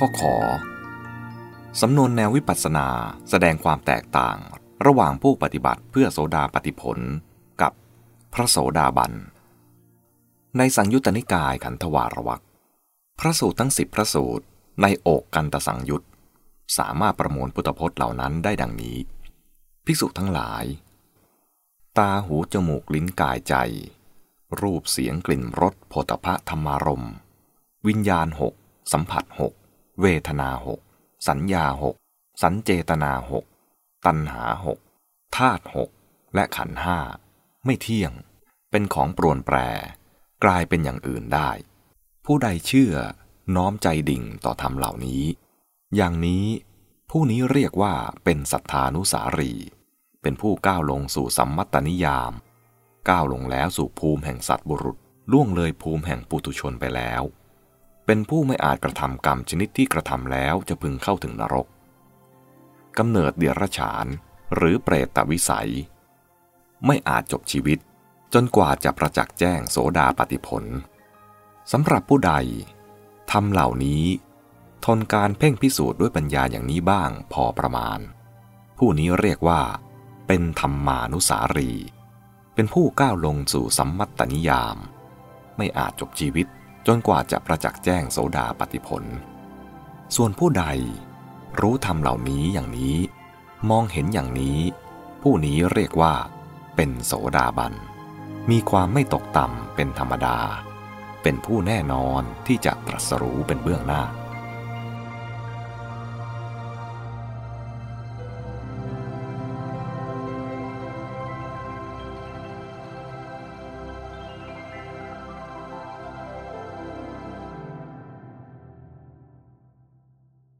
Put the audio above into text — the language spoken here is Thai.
ข้อขอ สำนวนแนววิปัสสนาแสดงความแตกต่างระหว่างผู้ปฏิบัติเพื่อโสดาปฏิผลกับพระโสดาบัน ในสังยุตตนิกายขันธวารวักพระสูตรทั้งสิบพระสูตรในโอกกันตสังยุตสามารถประมวลพุทธพจน์เหล่านั้นได้ดังนี้ ภิกษุทั้งหลาย ตาหูจมูกลิ้นกายใจ รูปเสียงกลิ่นรสโผฏฐะธรรมารม วิญญาณหกสัมผัสหก เวทนาหกสัญญาหกสัญเจตนาหกตัณหาหกธาตุหกและขันห้าไม่เที่ยง เป็นของปรวนแปร กลายเป็นอย่างอื่นได้ ผู้ใดเชื่อน้อมใจดิ่งต่อธรรมเหล่านี้ อย่างนี้ผู้นี้เรียกว่าเป็นสัทธานุสารี เป็นผู้ก้าวลงสู่สัมมัตตนิยาม ก้าวลงแล้วสู่ภูมิแห่งสัตว์บุรุษ ล่วงเลยภูมิแห่งปุตุชนไปแล้ว เป็นผู้ไม่อาจกระทำกรรมชนิดที่กระทำแล้วจะพึงเข้าถึงนรกกำเนิดเดียรฉานหรือเปรตตวิสัย ไม่อาจจบชีวิตจนกว่าจะประจักษ์แจ้งโสดาปฏิผลสำหรับผู้ใดทำเหล่านี้ ทนการเพ่งพิสูจน์ด้วยปัญญาอย่างนี้บ้างพอประมาณ ผู้นี้เรียกว่า เป็นธรรมานุสารี เป็นผู้ก้าวลงสู่สัมมัตตนิยาม ไม่อาจจบชีวิต จนกว่าจะประจักษ์แจ้งโสดาปฏิผล ส่วนผู้ใด รู้ธรรมเหล่านี้อย่างนี้ มองเห็นอย่างนี้ ผู้นี้เรียกว่า เป็นโสดาบัน มีความไม่ตกต่ำเป็นธรรมดา เป็นผู้แน่นอนที่จะตรัสรู้เป็นเบื้องหน้า